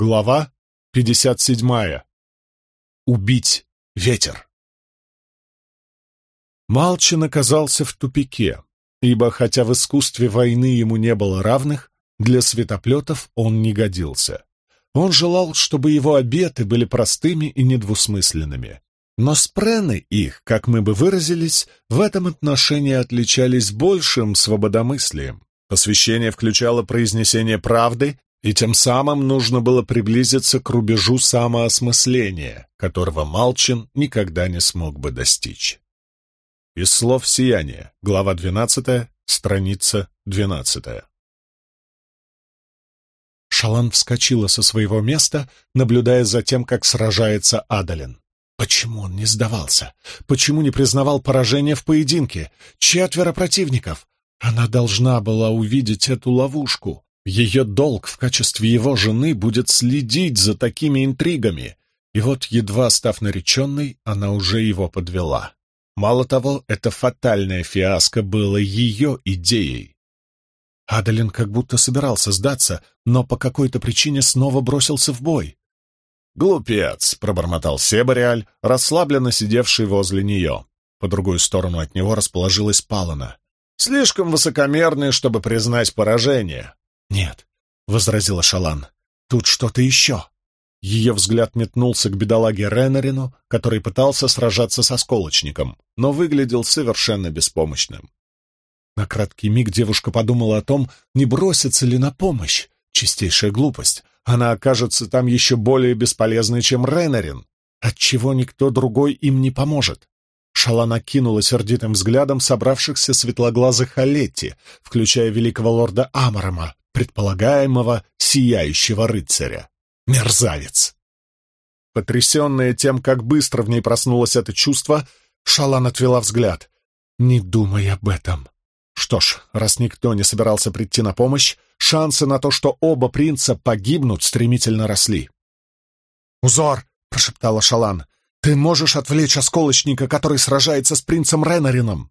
Глава 57. Убить ветер. Малчин оказался в тупике, ибо, хотя в искусстве войны ему не было равных, для светоплетов он не годился. Он желал, чтобы его обеты были простыми и недвусмысленными. Но спрены их, как мы бы выразились, в этом отношении отличались большим свободомыслием. Посвящение включало произнесение правды и тем самым нужно было приблизиться к рубежу самоосмысления, которого Малчин никогда не смог бы достичь. Из слов «Сияние», глава 12, страница 12. Шалан вскочила со своего места, наблюдая за тем, как сражается Адалин. Почему он не сдавался? Почему не признавал поражение в поединке? Четверо противников. Она должна была увидеть эту ловушку. Ее долг в качестве его жены будет следить за такими интригами. И вот, едва став нареченной, она уже его подвела. Мало того, это фатальная фиаско было ее идеей. Адалин как будто собирался сдаться, но по какой-то причине снова бросился в бой. «Глупец!» — пробормотал Себориаль, расслабленно сидевший возле нее. По другую сторону от него расположилась Палана. «Слишком высокомерный, чтобы признать поражение. «Нет», — возразила Шалан, — «тут что-то еще». Ее взгляд метнулся к бедолаге Ренарину, который пытался сражаться со сколочником, но выглядел совершенно беспомощным. На краткий миг девушка подумала о том, не бросится ли на помощь. Чистейшая глупость. Она окажется там еще более бесполезной, чем Ренарин. Отчего никто другой им не поможет? Шалана кинула сердитым взглядом собравшихся светлоглазых Алетти, включая великого лорда Амарама, предполагаемого сияющего рыцаря. Мерзавец! Потрясенная тем, как быстро в ней проснулось это чувство, Шалан отвела взгляд. «Не думай об этом». Что ж, раз никто не собирался прийти на помощь, шансы на то, что оба принца погибнут, стремительно росли. «Узор!» — прошептала Шалан. «Ты можешь отвлечь осколочника, который сражается с принцем Ренарином?»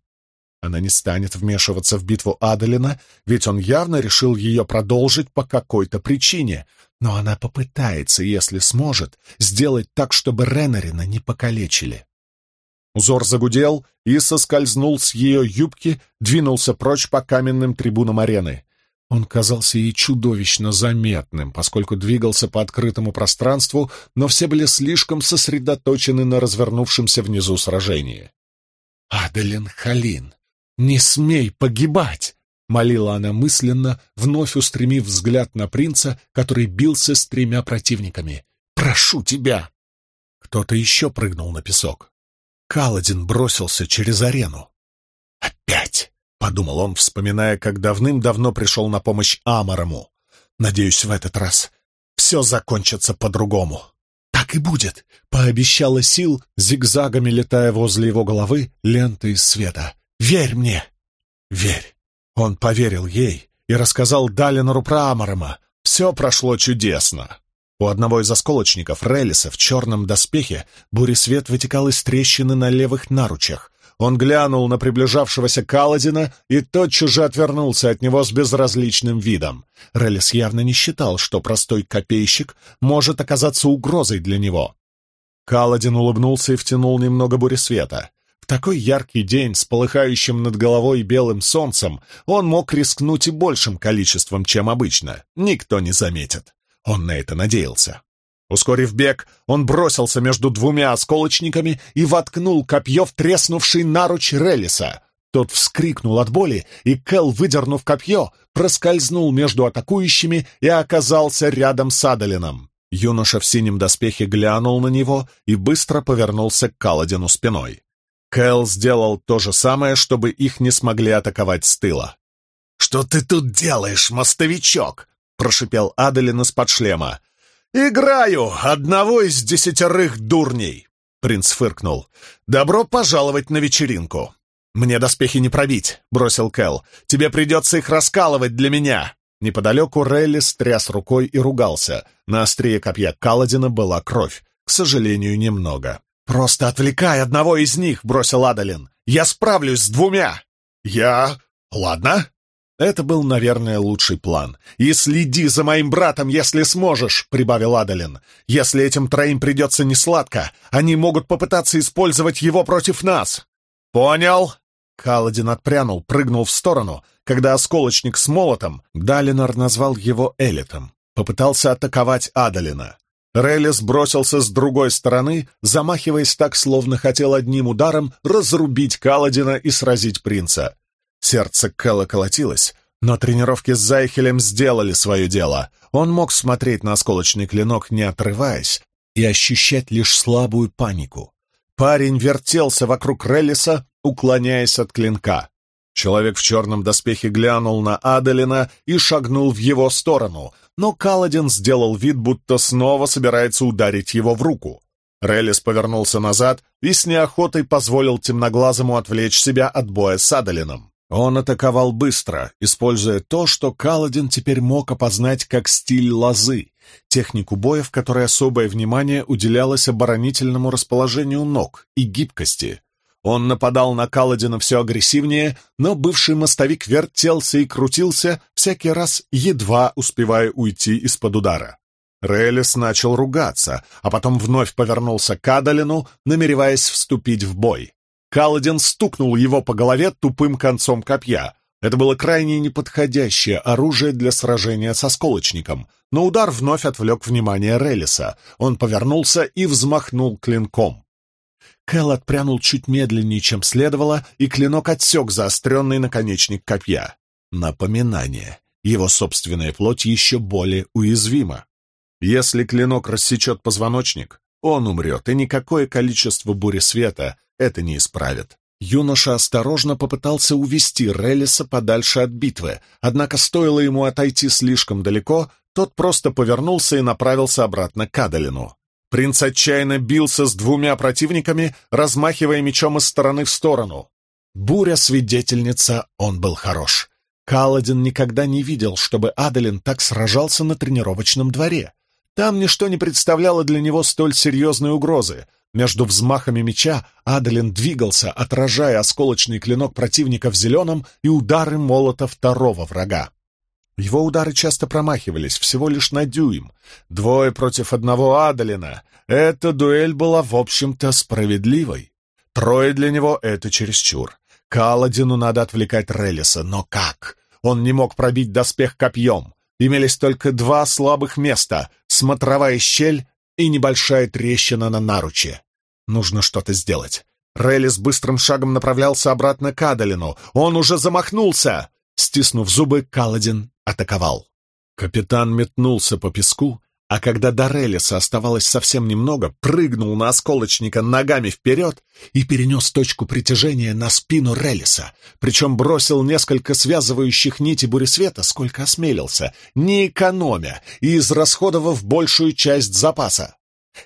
Она не станет вмешиваться в битву Адалина, ведь он явно решил ее продолжить по какой-то причине. Но она попытается, если сможет, сделать так, чтобы Ренарина не покалечили. Узор загудел и соскользнул с ее юбки, двинулся прочь по каменным трибунам арены. Он казался ей чудовищно заметным, поскольку двигался по открытому пространству, но все были слишком сосредоточены на развернувшемся внизу сражении. Адалин Халин. «Не смей погибать!» — молила она мысленно, вновь устремив взгляд на принца, который бился с тремя противниками. «Прошу тебя!» Кто-то еще прыгнул на песок. Каладин бросился через арену. «Опять!» — подумал он, вспоминая, как давным-давно пришел на помощь Амарому. «Надеюсь, в этот раз все закончится по-другому». «Так и будет», — пообещала Сил, зигзагами летая возле его головы ленты из света. Верь мне! Верь!» Он поверил ей и рассказал Далинору про Амарема. Все прошло чудесно. У одного из осколочников, Релиса, в черном доспехе, буресвет вытекал из трещины на левых наручах. Он глянул на приближавшегося Каладина и тотчас же отвернулся от него с безразличным видом. Релис явно не считал, что простой копейщик может оказаться угрозой для него. Каладин улыбнулся и втянул немного буресвета такой яркий день с полыхающим над головой белым солнцем он мог рискнуть и большим количеством, чем обычно. Никто не заметит. Он на это надеялся. Ускорив бег, он бросился между двумя осколочниками и воткнул копье в треснувший наруч Релиса. Тот вскрикнул от боли, и Кэл, выдернув копье, проскользнул между атакующими и оказался рядом с Адалином. Юноша в синем доспехе глянул на него и быстро повернулся к Каладину спиной. Кэл сделал то же самое, чтобы их не смогли атаковать с тыла. «Что ты тут делаешь, мостовичок?» — прошипел Адалин из-под шлема. «Играю одного из десятерых дурней!» — принц фыркнул. «Добро пожаловать на вечеринку!» «Мне доспехи не пробить», — бросил Кэл. «Тебе придется их раскалывать для меня!» Неподалеку Релли стряс рукой и ругался. На острие копья Каладина была кровь. К сожалению, немного. «Просто отвлекай одного из них», — бросил Адалин. «Я справлюсь с двумя». «Я... Ладно». Это был, наверное, лучший план. «И следи за моим братом, если сможешь», — прибавил Адалин. «Если этим троим придется несладко, они могут попытаться использовать его против нас». «Понял?» Каладин отпрянул, прыгнул в сторону, когда осколочник с молотом, Далинор назвал его Элитом, попытался атаковать Адалина. Релис бросился с другой стороны, замахиваясь так, словно хотел одним ударом разрубить Каладина и сразить принца. Сердце Кэлла колотилось, но тренировки с Зайхелем сделали свое дело. Он мог смотреть на осколочный клинок, не отрываясь, и ощущать лишь слабую панику. Парень вертелся вокруг Реллиса, уклоняясь от клинка. Человек в черном доспехе глянул на Адалина и шагнул в его сторону, но Каладин сделал вид, будто снова собирается ударить его в руку. Реллис повернулся назад и с неохотой позволил темноглазому отвлечь себя от боя с Адалином. Он атаковал быстро, используя то, что Каладин теперь мог опознать как стиль лозы, технику боя, в которой особое внимание уделялось оборонительному расположению ног и гибкости. Он нападал на Каладина все агрессивнее, но бывший мостовик вертелся и крутился, всякий раз едва успевая уйти из-под удара. Релис начал ругаться, а потом вновь повернулся к Адалину, намереваясь вступить в бой. Каладин стукнул его по голове тупым концом копья. Это было крайне неподходящее оружие для сражения со сколочником, но удар вновь отвлек внимание Релиса. Он повернулся и взмахнул клинком. Кэл отпрянул чуть медленнее, чем следовало, и клинок отсек заостренный наконечник копья. Напоминание. Его собственная плоть еще более уязвима. Если клинок рассечет позвоночник, он умрет, и никакое количество бури света это не исправит. Юноша осторожно попытался увести Релиса подальше от битвы, однако стоило ему отойти слишком далеко, тот просто повернулся и направился обратно к Адалину. Принц отчаянно бился с двумя противниками, размахивая мечом из стороны в сторону. Буря-свидетельница, он был хорош. Каладин никогда не видел, чтобы Адалин так сражался на тренировочном дворе. Там ничто не представляло для него столь серьезной угрозы, между взмахами меча Адалин двигался, отражая осколочный клинок противника в зеленом и удары молота второго врага. Его удары часто промахивались, всего лишь на дюйм. Двое против одного Адалина. Эта дуэль была, в общем-то, справедливой. Трое для него — это чересчур. Каладину надо отвлекать Релиса, но как? Он не мог пробить доспех копьем. Имелись только два слабых места — смотровая щель и небольшая трещина на наруче. Нужно что-то сделать. Релис быстрым шагом направлялся обратно к Адалину. Он уже замахнулся! Стиснув зубы, Каладин атаковал. Капитан метнулся по песку, а когда до Релиса оставалось совсем немного, прыгнул на осколочника ногами вперед и перенес точку притяжения на спину Релиса, причем бросил несколько связывающих нити буресвета, сколько осмелился, не экономя и израсходовав большую часть запаса.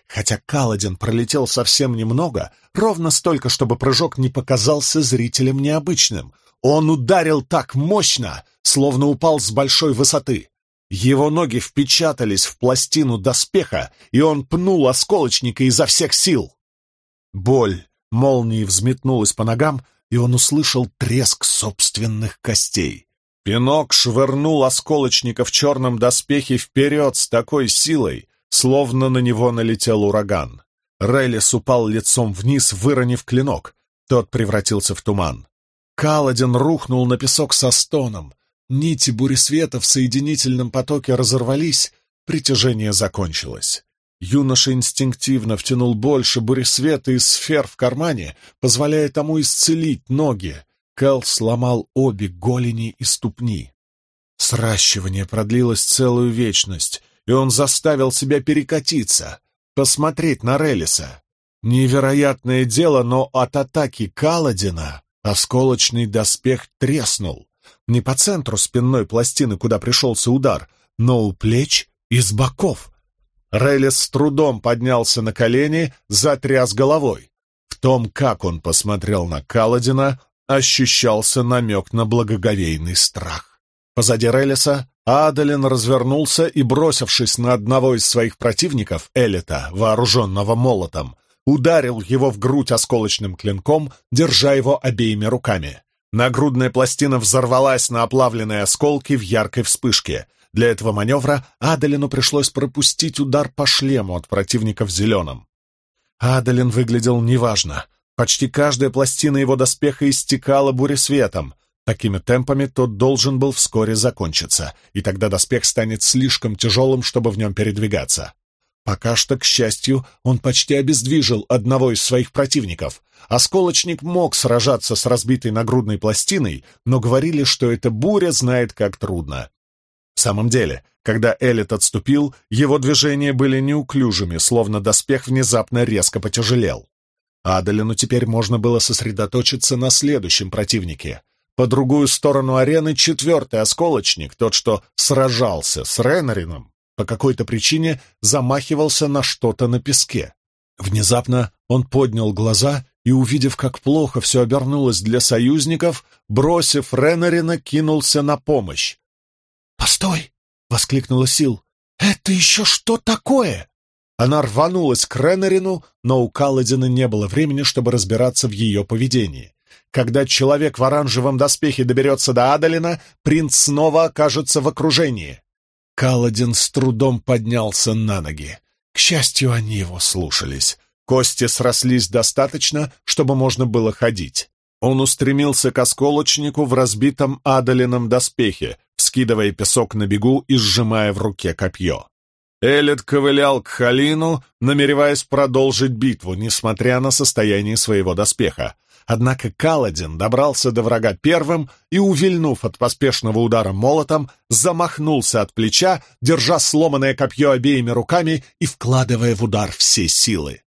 Хотя Каладин пролетел совсем немного, ровно столько, чтобы прыжок не показался зрителям необычным. Он ударил так мощно, словно упал с большой высоты. Его ноги впечатались в пластину доспеха, и он пнул осколочника изо всех сил. Боль молнией взметнулась по ногам, и он услышал треск собственных костей. Пинок швырнул осколочника в черном доспехе вперед с такой силой, словно на него налетел ураган. Рейлис упал лицом вниз, выронив клинок. Тот превратился в туман. Каладин рухнул на песок со стоном. Нити буресвета в соединительном потоке разорвались, притяжение закончилось. Юноша инстинктивно втянул больше буресвета из сфер в кармане, позволяя тому исцелить ноги. Кэл сломал обе голени и ступни. Сращивание продлилось целую вечность, и он заставил себя перекатиться, посмотреть на Релиса. Невероятное дело, но от атаки Каладина осколочный доспех треснул. Не по центру спинной пластины, куда пришелся удар, но у плеч и с боков. Релис с трудом поднялся на колени, затряс головой. В том, как он посмотрел на Каладина, ощущался намек на благоговейный страх. Позади Релиса Адалин развернулся и, бросившись на одного из своих противников, Элита, вооруженного молотом, ударил его в грудь осколочным клинком, держа его обеими руками. Нагрудная пластина взорвалась на оплавленные осколки в яркой вспышке. Для этого маневра Адалину пришлось пропустить удар по шлему от противника в зеленом. Адалин выглядел неважно. Почти каждая пластина его доспеха истекала буресветом. Такими темпами тот должен был вскоре закончиться, и тогда доспех станет слишком тяжелым, чтобы в нем передвигаться. Пока что, к счастью, он почти обездвижил одного из своих противников. Осколочник мог сражаться с разбитой нагрудной пластиной, но говорили, что эта буря знает, как трудно. В самом деле, когда Элит отступил, его движения были неуклюжими, словно доспех внезапно резко потяжелел. Адалину теперь можно было сосредоточиться на следующем противнике. По другую сторону арены четвертый осколочник, тот, что сражался с Ренарином, по какой-то причине замахивался на что-то на песке. Внезапно он поднял глаза и, увидев, как плохо все обернулось для союзников, бросив Ренарина, кинулся на помощь. «Постой!» — воскликнула Сил. «Это еще что такое?» Она рванулась к Ренарину, но у Каладина не было времени, чтобы разбираться в ее поведении. Когда человек в оранжевом доспехе доберется до Адалина, принц снова окажется в окружении. Каладин с трудом поднялся на ноги. К счастью, они его слушались. Кости срослись достаточно, чтобы можно было ходить. Он устремился к осколочнику в разбитом Адалином доспехе, вскидывая песок на бегу и сжимая в руке копье. Элит ковылял к Халину, намереваясь продолжить битву, несмотря на состояние своего доспеха. Однако Каладин добрался до врага первым и, увильнув от поспешного удара молотом, замахнулся от плеча, держа сломанное копье обеими руками и вкладывая в удар все силы.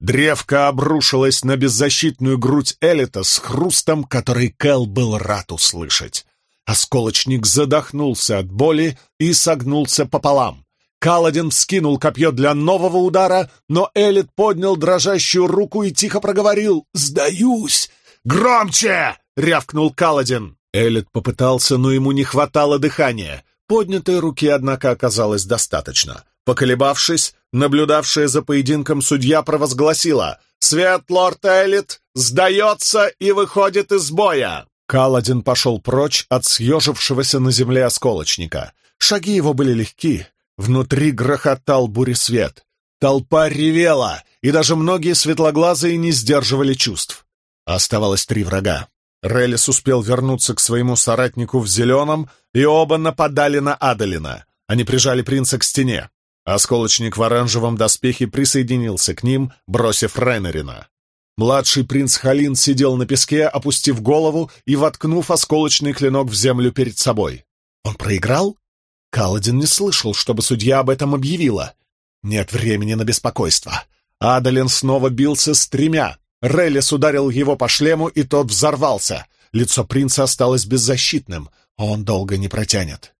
Древко обрушилось на беззащитную грудь Элита с хрустом, который Кэл был рад услышать. Осколочник задохнулся от боли и согнулся пополам. Каладин вскинул копье для нового удара, но Элит поднял дрожащую руку и тихо проговорил «Сдаюсь!» «Громче!» — рявкнул Каладин. Элит попытался, но ему не хватало дыхания. Поднятой руки, однако, оказалось достаточно. Поколебавшись, наблюдавшая за поединком судья провозгласила «Свет лорд Элит сдается и выходит из боя!» Каладин пошел прочь от съежившегося на земле осколочника. Шаги его были легки, Внутри грохотал буресвет. Толпа ревела, и даже многие светлоглазые не сдерживали чувств. Оставалось три врага. Релис успел вернуться к своему соратнику в зеленом, и оба нападали на Адалина. Они прижали принца к стене. Осколочник в оранжевом доспехе присоединился к ним, бросив Рейнерина. Младший принц Халин сидел на песке, опустив голову и воткнув осколочный клинок в землю перед собой. Он проиграл? Каладин не слышал, чтобы судья об этом объявила. Нет времени на беспокойство. Адалин снова бился с тремя. Релис ударил его по шлему, и тот взорвался. Лицо принца осталось беззащитным. Он долго не протянет.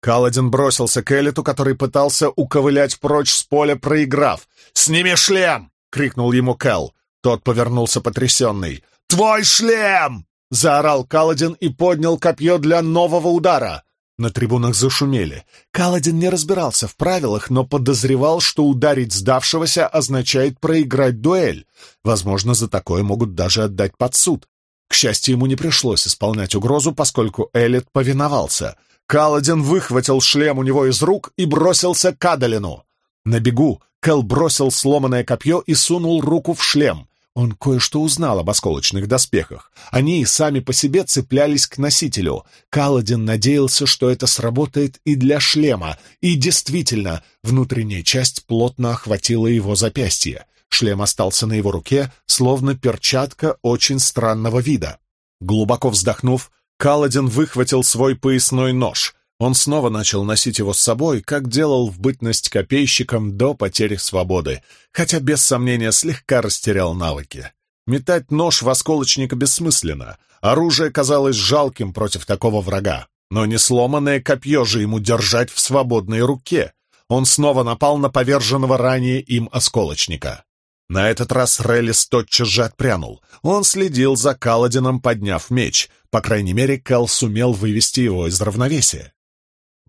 Каладин бросился к Элиту, который пытался уковылять прочь с поля, проиграв. «Сними шлем!» — крикнул ему Кэл. Тот повернулся потрясенный. «Твой шлем!» — заорал Каладин и поднял копье для нового удара. На трибунах зашумели. Каладин не разбирался в правилах, но подозревал, что ударить сдавшегося означает проиграть дуэль. Возможно, за такое могут даже отдать под суд. К счастью, ему не пришлось исполнять угрозу, поскольку Эллет повиновался. Каладин выхватил шлем у него из рук и бросился к Адалину. На бегу Кэл бросил сломанное копье и сунул руку в шлем. Он кое-что узнал об осколочных доспехах. Они и сами по себе цеплялись к носителю. Каладин надеялся, что это сработает и для шлема. И действительно, внутренняя часть плотно охватила его запястье. Шлем остался на его руке, словно перчатка очень странного вида. Глубоко вздохнув, Каладин выхватил свой поясной нож. Он снова начал носить его с собой, как делал в бытность копейщиком до потери свободы, хотя без сомнения слегка растерял навыки. Метать нож в осколочника бессмысленно, оружие казалось жалким против такого врага, но не сломанное копье же ему держать в свободной руке. Он снова напал на поверженного ранее им осколочника. На этот раз Релис тотчас же отпрянул. Он следил за Каладином, подняв меч. По крайней мере, Кал сумел вывести его из равновесия.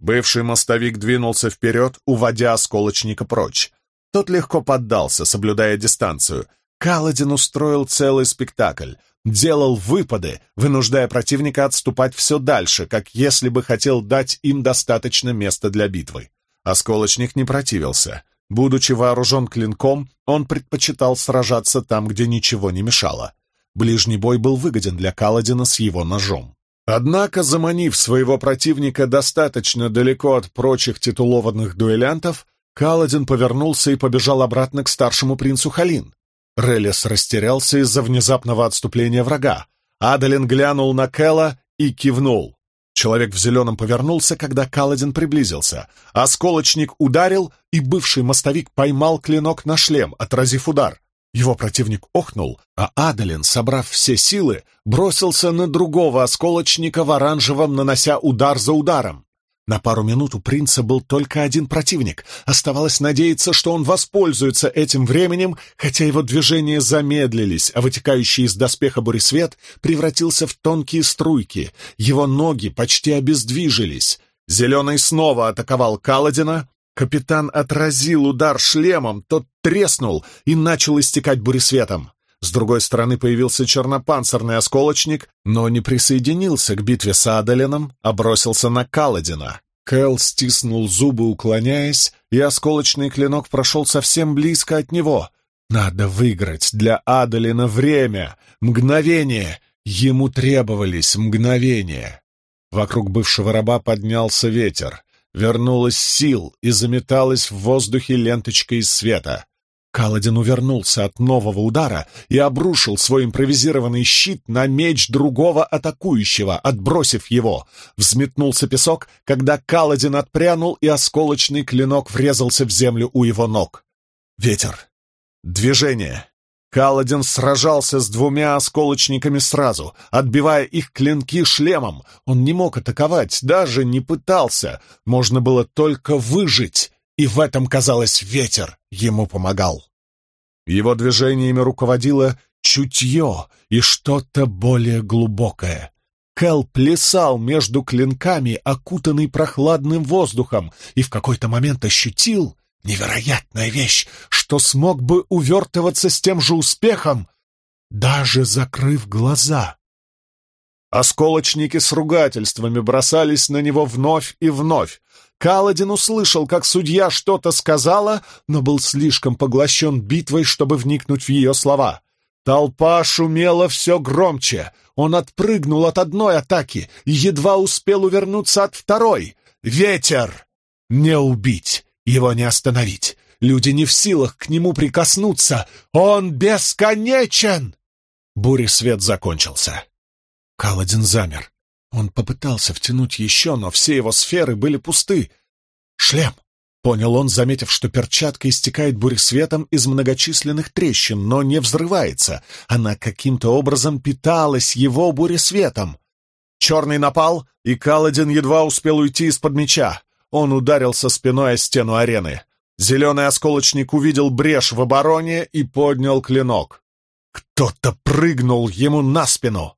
Бывший мостовик двинулся вперед, уводя осколочника прочь. Тот легко поддался, соблюдая дистанцию. Каладин устроил целый спектакль. делал выпады, вынуждая противника отступать все дальше, как если бы хотел дать им достаточно места для битвы. Осколочник не противился. Будучи вооружен клинком, он предпочитал сражаться там, где ничего не мешало. Ближний бой был выгоден для Каладина с его ножом. Однако, заманив своего противника достаточно далеко от прочих титулованных дуэлянтов, Каладин повернулся и побежал обратно к старшему принцу Халин. Релес растерялся из-за внезапного отступления врага. Адалин глянул на Кэла и кивнул. Человек в зеленом повернулся, когда Каладин приблизился. Осколочник ударил, и бывший мостовик поймал клинок на шлем, отразив удар. Его противник охнул, а Адалин, собрав все силы, бросился на другого осколочника в оранжевом, нанося удар за ударом. На пару минут у принца был только один противник. Оставалось надеяться, что он воспользуется этим временем, хотя его движения замедлились, а вытекающий из доспеха буресвет превратился в тонкие струйки. Его ноги почти обездвижились. Зеленый снова атаковал Каладина. Капитан отразил удар шлемом, тот треснул и начал истекать буресветом. С другой стороны появился чернопанцирный осколочник, но не присоединился к битве с Адалином, а бросился на Каладина. Кэл стиснул зубы, уклоняясь, и осколочный клинок прошел совсем близко от него. Надо выиграть для Адалина время, мгновение. Ему требовались мгновения. Вокруг бывшего раба поднялся ветер. Вернулась сил и заметалась в воздухе ленточка из света. Каладин увернулся от нового удара и обрушил свой импровизированный щит на меч другого атакующего, отбросив его. Взметнулся песок, когда Каладин отпрянул, и осколочный клинок врезался в землю у его ног. Ветер. Движение. Каладин сражался с двумя осколочниками сразу, отбивая их клинки шлемом. Он не мог атаковать, даже не пытался. Можно было только выжить и в этом, казалось, ветер ему помогал. Его движениями руководило чутье и что-то более глубокое. Кэл плясал между клинками, окутанный прохладным воздухом, и в какой-то момент ощутил невероятная вещь, что смог бы увертываться с тем же успехом, даже закрыв глаза. Осколочники с ругательствами бросались на него вновь и вновь. Каладин услышал, как судья что-то сказала, но был слишком поглощен битвой, чтобы вникнуть в ее слова. Толпа шумела все громче. Он отпрыгнул от одной атаки и едва успел увернуться от второй. Ветер! Не убить, его не остановить. Люди не в силах к нему прикоснуться. Он бесконечен! Буря свет закончился. Каладин замер. Он попытался втянуть еще, но все его сферы были пусты. «Шлем!» — понял он, заметив, что перчатка истекает буресветом из многочисленных трещин, но не взрывается. Она каким-то образом питалась его буресветом. Черный напал, и Каладин едва успел уйти из-под меча. Он ударился спиной о стену арены. Зеленый осколочник увидел брешь в обороне и поднял клинок. Кто-то прыгнул ему на спину.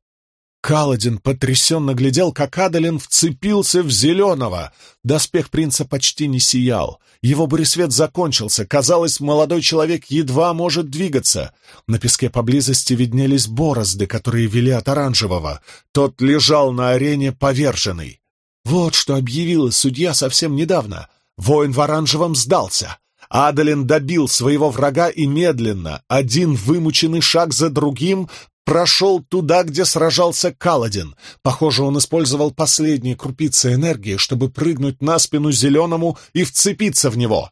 Каладин потрясенно глядел, как Адалин вцепился в зеленого. Доспех принца почти не сиял. Его буресвет закончился. Казалось, молодой человек едва может двигаться. На песке поблизости виднелись борозды, которые вели от оранжевого. Тот лежал на арене поверженный. Вот что объявила судья совсем недавно. Воин в оранжевом сдался. Адалин добил своего врага и медленно, один вымученный шаг за другим, прошел туда, где сражался Каладин. Похоже, он использовал последние крупицы энергии, чтобы прыгнуть на спину Зеленому и вцепиться в него.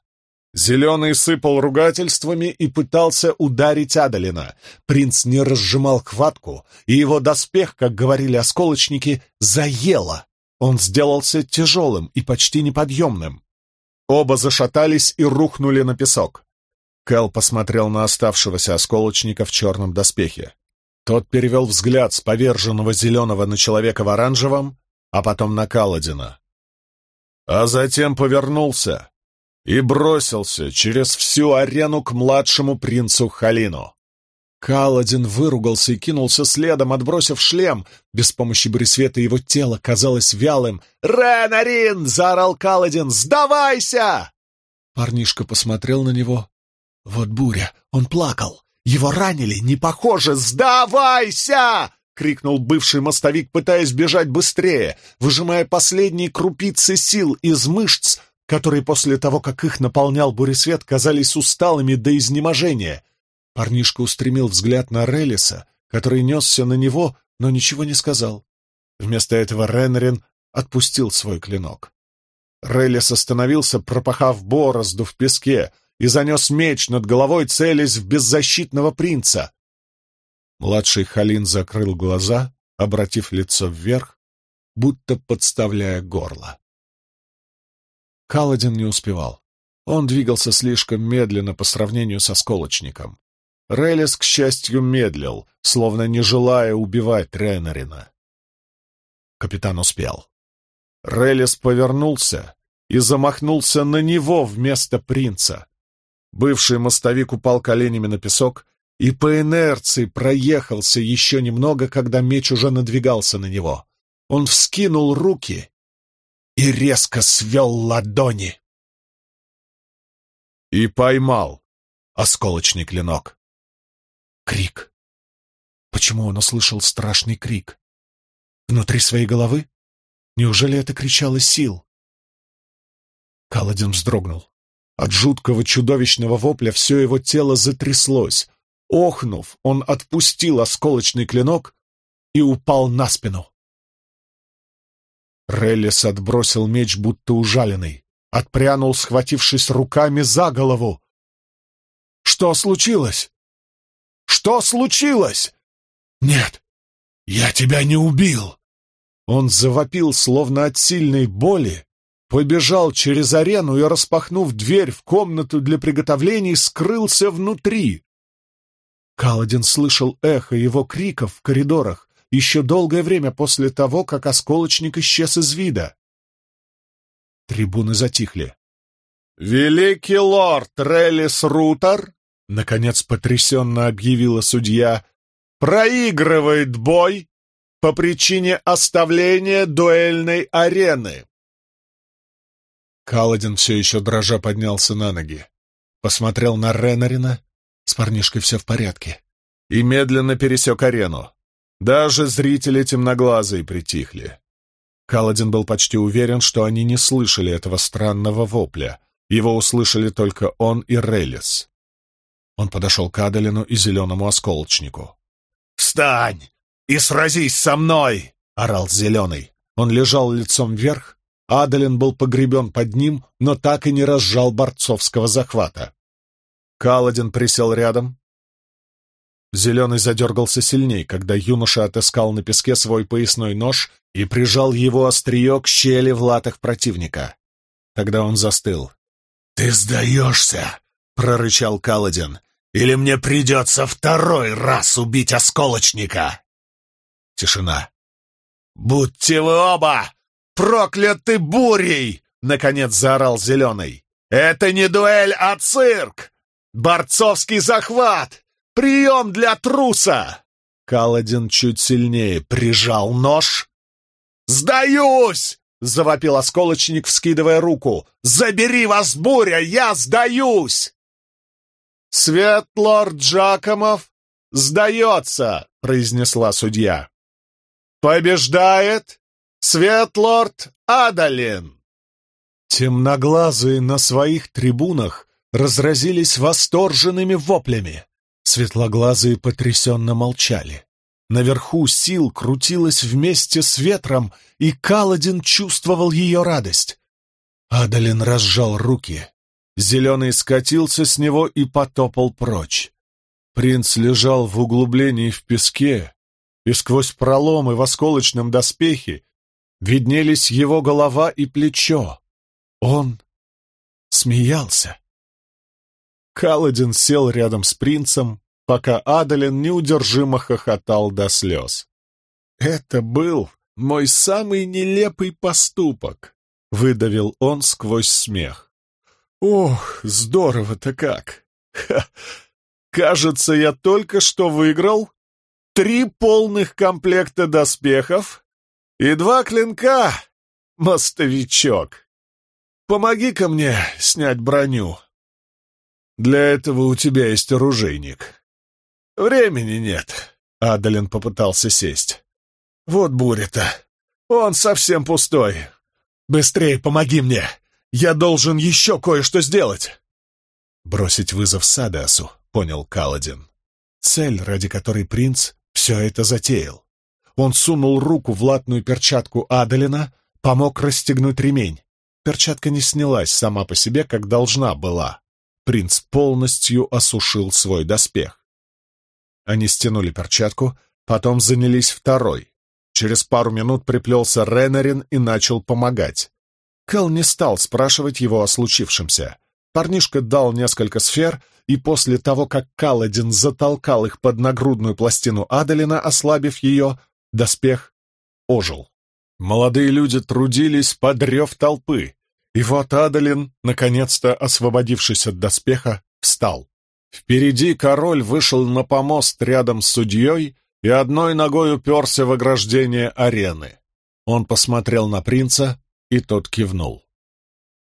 Зеленый сыпал ругательствами и пытался ударить Адалина. Принц не разжимал хватку, и его доспех, как говорили осколочники, заело. Он сделался тяжелым и почти неподъемным. Оба зашатались и рухнули на песок. Кэл посмотрел на оставшегося осколочника в черном доспехе. Тот перевел взгляд с поверженного зеленого на человека в оранжевом, а потом на Каладина. А затем повернулся и бросился через всю арену к младшему принцу Халину. Каладин выругался и кинулся следом, отбросив шлем. Без помощи брисвета его тело казалось вялым. «Ренарин!» — заорал Каладин. «Сдавайся!» Парнишка посмотрел на него. Вот буря, он плакал. Его ранили, не похоже! Сдавайся!» — крикнул бывший мостовик, пытаясь бежать быстрее, выжимая последние крупицы сил из мышц, которые после того, как их наполнял буресвет, казались усталыми до изнеможения. Парнишка устремил взгляд на Релиса, который несся на него, но ничего не сказал. Вместо этого Ренрин отпустил свой клинок. Релис остановился, пропахав борозду в песке, и занес меч над головой, целясь в беззащитного принца. Младший Халин закрыл глаза, обратив лицо вверх, будто подставляя горло. Каладин не успевал. Он двигался слишком медленно по сравнению со сколочником. Релис, к счастью, медлил, словно не желая убивать Ренарина. Капитан успел. Релис повернулся и замахнулся на него вместо принца. Бывший мостовик упал коленями на песок и по инерции проехался еще немного, когда меч уже надвигался на него. Он вскинул руки и резко свел ладони. И поймал осколочный клинок. Крик. Почему он услышал страшный крик? Внутри своей головы? Неужели это кричало сил? Каладин вздрогнул. От жуткого чудовищного вопля все его тело затряслось. Охнув, он отпустил осколочный клинок и упал на спину. Реллис отбросил меч, будто ужаленный, отпрянул, схватившись руками за голову. «Что случилось? Что случилось?» «Нет, я тебя не убил!» Он завопил, словно от сильной боли, побежал через арену и, распахнув дверь в комнату для приготовлений, скрылся внутри. Каладин слышал эхо его криков в коридорах еще долгое время после того, как осколочник исчез из вида. Трибуны затихли. «Великий лорд Релис Рутер», — наконец потрясенно объявила судья, — «проигрывает бой по причине оставления дуэльной арены». Каладин все еще дрожа поднялся на ноги, посмотрел на Ренарина, с парнишкой все в порядке, и медленно пересек арену. Даже зрители темноглазые притихли. Каладин был почти уверен, что они не слышали этого странного вопля. Его услышали только он и Релис. Он подошел к Адалину и зеленому осколочнику. «Встань и сразись со мной!» — орал зеленый. Он лежал лицом вверх, Адалин был погребен под ним, но так и не разжал борцовского захвата. Каладин присел рядом. Зеленый задергался сильней, когда юноша отыскал на песке свой поясной нож и прижал его острие к щели в латах противника. Тогда он застыл. «Ты сдаешься!» — прорычал Каладин. «Или мне придется второй раз убить осколочника!» Тишина. «Будьте вы оба «Прокляты бурей!» — наконец заорал Зеленый. «Это не дуэль, а цирк! Борцовский захват! Прием для труса!» Каладин чуть сильнее прижал нож. «Сдаюсь!» — завопил осколочник, вскидывая руку. «Забери вас, буря! Я сдаюсь!» «Светлорд Джакомов сдается!» — произнесла судья. «Побеждает Светлорд Адалин!» Темноглазые на своих трибунах разразились восторженными воплями. Светлоглазые потрясенно молчали. Наверху сил крутилась вместе с ветром, и Каладин чувствовал ее радость. Адалин разжал руки. Зеленый скатился с него и потопал прочь. Принц лежал в углублении в песке, и сквозь проломы в осколочном доспехе виднелись его голова и плечо. Он смеялся. Каладин сел рядом с принцем, пока Адалин неудержимо хохотал до слез. «Это был мой самый нелепый поступок», — выдавил он сквозь смех. «Ох, здорово-то как! Ха! Кажется, я только что выиграл три полных комплекта доспехов и два клинка, мостовичок. Помоги-ка мне снять броню. Для этого у тебя есть оружейник. времени нет», — Адалин попытался сесть. «Вот буря-то. Он совсем пустой. Быстрее помоги мне. Я должен еще кое-что сделать». «Бросить вызов Садасу», — понял Каладин. Цель, ради которой принц все это затеял. Он сунул руку в латную перчатку Адалина, помог расстегнуть ремень. Перчатка не снялась сама по себе, как должна была. Принц полностью осушил свой доспех. Они стянули перчатку, потом занялись второй. Через пару минут приплелся Ренарин и начал помогать. Кэл не стал спрашивать его о случившемся. Парнишка дал несколько сфер, и после того, как Каладин затолкал их под нагрудную пластину Адалина, ослабив ее, доспех ожил. Молодые люди трудились под рев толпы, и вот Адалин, наконец-то освободившись от доспеха, встал. Впереди король вышел на помост рядом с судьей и одной ногой уперся в ограждение арены. Он посмотрел на принца, и тот кивнул.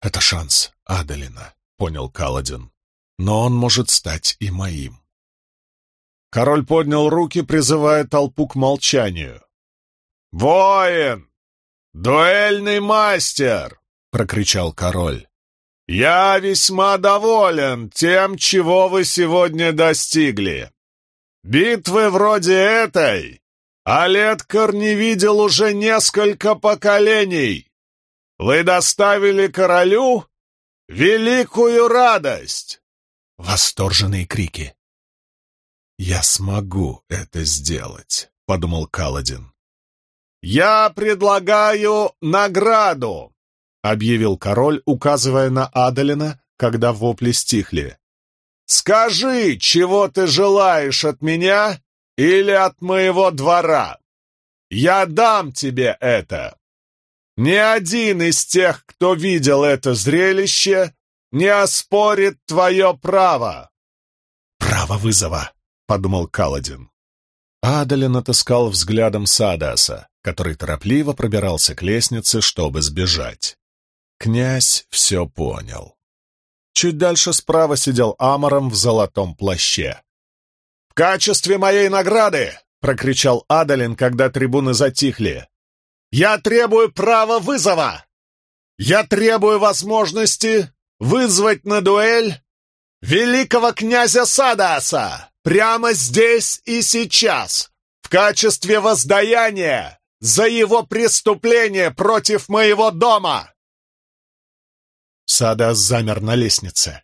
«Это шанс Адалина», — понял Каладин. «Но он может стать и моим». Король поднял руки, призывая толпу к молчанию. «Воин! Дуэльный мастер!» — прокричал король. «Я весьма доволен тем, чего вы сегодня достигли. Битвы вроде этой Олеткар не видел уже несколько поколений. Вы доставили королю великую радость!» Восторженные крики. «Я смогу это сделать», — подумал Каладин. «Я предлагаю награду!» — объявил король, указывая на Адалина, когда вопли стихли. «Скажи, чего ты желаешь от меня или от моего двора? Я дам тебе это. Ни один из тех, кто видел это зрелище, не оспорит твое право». «Право вызова», — подумал Каладин. Адалин отыскал взглядом Садаса, который торопливо пробирался к лестнице, чтобы сбежать. Князь все понял. Чуть дальше справа сидел Амором в золотом плаще. «В качестве моей награды!» — прокричал Адалин, когда трибуны затихли. «Я требую права вызова! Я требую возможности вызвать на дуэль великого князя Садаса прямо здесь и сейчас, в качестве воздаяния за его преступление против моего дома!» Садас замер на лестнице.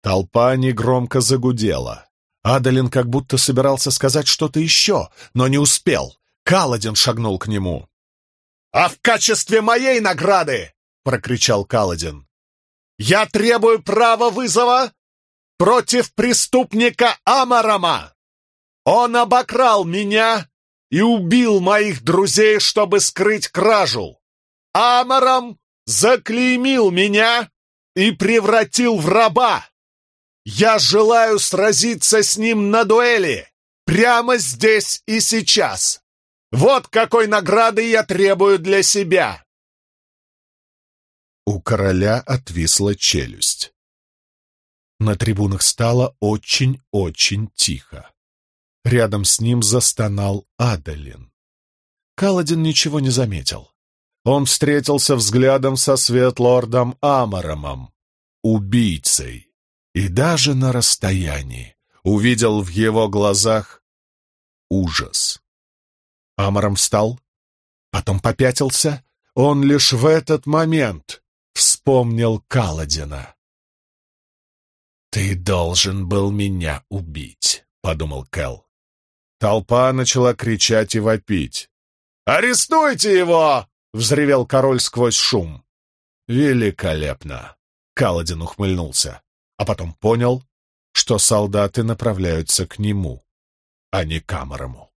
Толпа негромко загудела. Адалин как будто собирался сказать что-то еще, но не успел. Каладин шагнул к нему. «А в качестве моей награды!» — прокричал Каладин. «Я требую права вызова против преступника Амарама! Он обокрал меня и убил моих друзей, чтобы скрыть кражу. Амарам заклеймил меня и превратил в раба. Я желаю сразиться с ним на дуэли, прямо здесь и сейчас. Вот какой награды я требую для себя. У короля отвисла челюсть. На трибунах стало очень-очень тихо. Рядом с ним застонал Адалин. Каладин ничего не заметил. Он встретился взглядом со светлордом Амаромом, убийцей, и даже на расстоянии увидел в его глазах ужас. Амаром встал, потом попятился. Он лишь в этот момент вспомнил Каладина. «Ты должен был меня убить», — подумал Кэл. Толпа начала кричать и вопить. «Арестуйте его!» — взревел король сквозь шум. «Великолепно!» — Каладин ухмыльнулся, а потом понял, что солдаты направляются к нему, а не к Амарому.